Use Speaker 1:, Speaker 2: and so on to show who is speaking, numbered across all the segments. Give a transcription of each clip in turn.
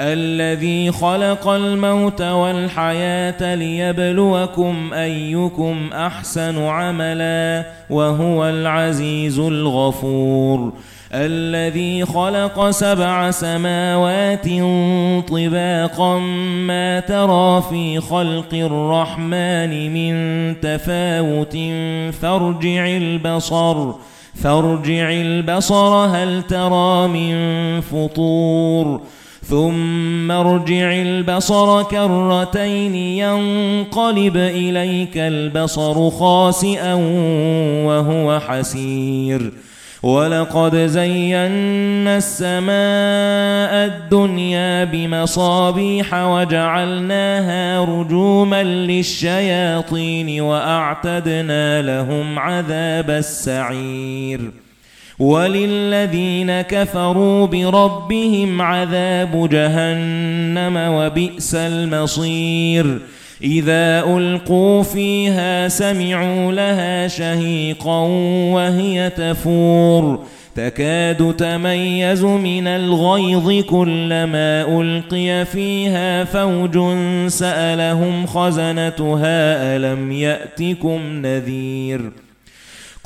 Speaker 1: الذي خلق الموت والحياة ليبلوكم أيكم أحسن عملا وهو العزيز الغفور. الذي خلق سبع سماوات طباقا ما ترى في خلق الرحمن من تفاوت. فارجع البصر فارجع البصر هل ترى من فطور؟ ثُمَّ ارْجِعِ الْبَصَرَ كَرَّتَيْنِ يَنقَلِبْ إِلَيْكَ الْبَصَرُ خَاسِئًا وَهُوَ حَسِيرٌ. وَلَقَدْ زَيَّنَّا السَّمَاءَ الدُّنْيَا بِمَصَابِيحَ وَجَعَلْنَاهَا رُجُومًا لِلشَّيَاطِينِ وَأَعْتَدْنَا لَهُمْ عَذَابَ السَّعِيرِ. وَلِلَّذِينَ كَفَرُوا بِرَبِّهِمْ عَذَابُ جَهَنَّمَ وَبِئْسَ الْمَصِيرُ. إِذَا أُلْقُوا فِيهَا سَمِعُوا لَهَا شَهِيقًا وَهِيَ تَفُورُ. تَكَادُ تَمَيَّزُ مِنَ الْغَيْظِ كُلَّمَا أُلْقِيَ فِيهَا فَوْجٌ سَأَلَهُمْ خَزَنَتُهَا أَلَمْ يَأْتِكُمْ نَذِيرٌ.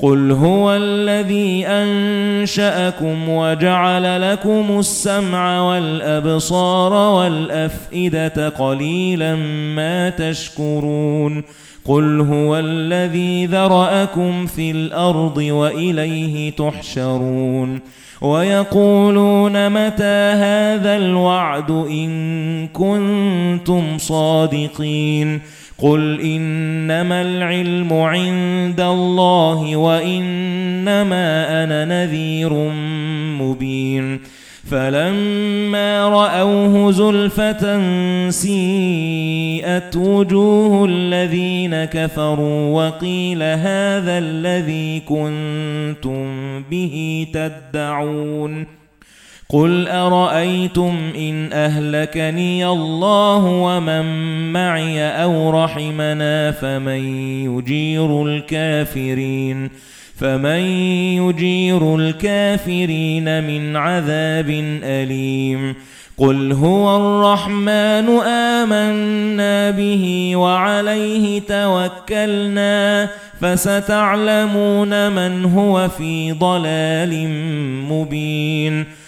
Speaker 1: قُلْ هُوَ الَّذِي أَنشَأَكُمْ وَجَعَلَ لَكُمُ السَّمْعَ وَالْأَبْصَارَ وَالْأَفْئِدَةَ قَلِيلًا مَا تَشْكُرُونَ قُلْ هُوَ الَّذِي ذَرَأَكُمْ فِي الْأَرْضِ وَإِلَيْهِ تُحْشَرُونَ وَيَقُولُونَ مَتَى هَذَا الْوَعْدُ إِن كُنتُمْ صَادِقِينَ قُلْ إِنَّمَا الْعِلْمُ عِندَ اللَّهِ وَإِنَّمَا أَنَا نَذِيرٌ مُبِينٌ فَلَمَّا رَأَوْهُ زُلْفَةً سِيئَتْ وُجُوهُ الَّذِينَ كَفَرُوا وَقِيلَ هَذَا الَّذِي كُنتُم بِهِ تَدَّعُونَ قُلْ أَرَأَيْتُمْ إِنْ أَهْلَكَنِيَ اللَّهُ وَمَن مَّعِي أَوْ رَحِمَنَا فَمَن يُجِيرُ الْكَافِرِينَ فَمَن يُجِيرُ الْكَافِرِينَ مِنْ عَذَابٍ أَلِيمٍ قُلْ هُوَ الرَّحْمَنُ آمَنَّا بِهِ وَعَلَيْهِ تَوَكَّلْنَا فَسَتَعْلَمُونَ مَنْ هُوَ فِي ضَلَالٍ مُبِينٍ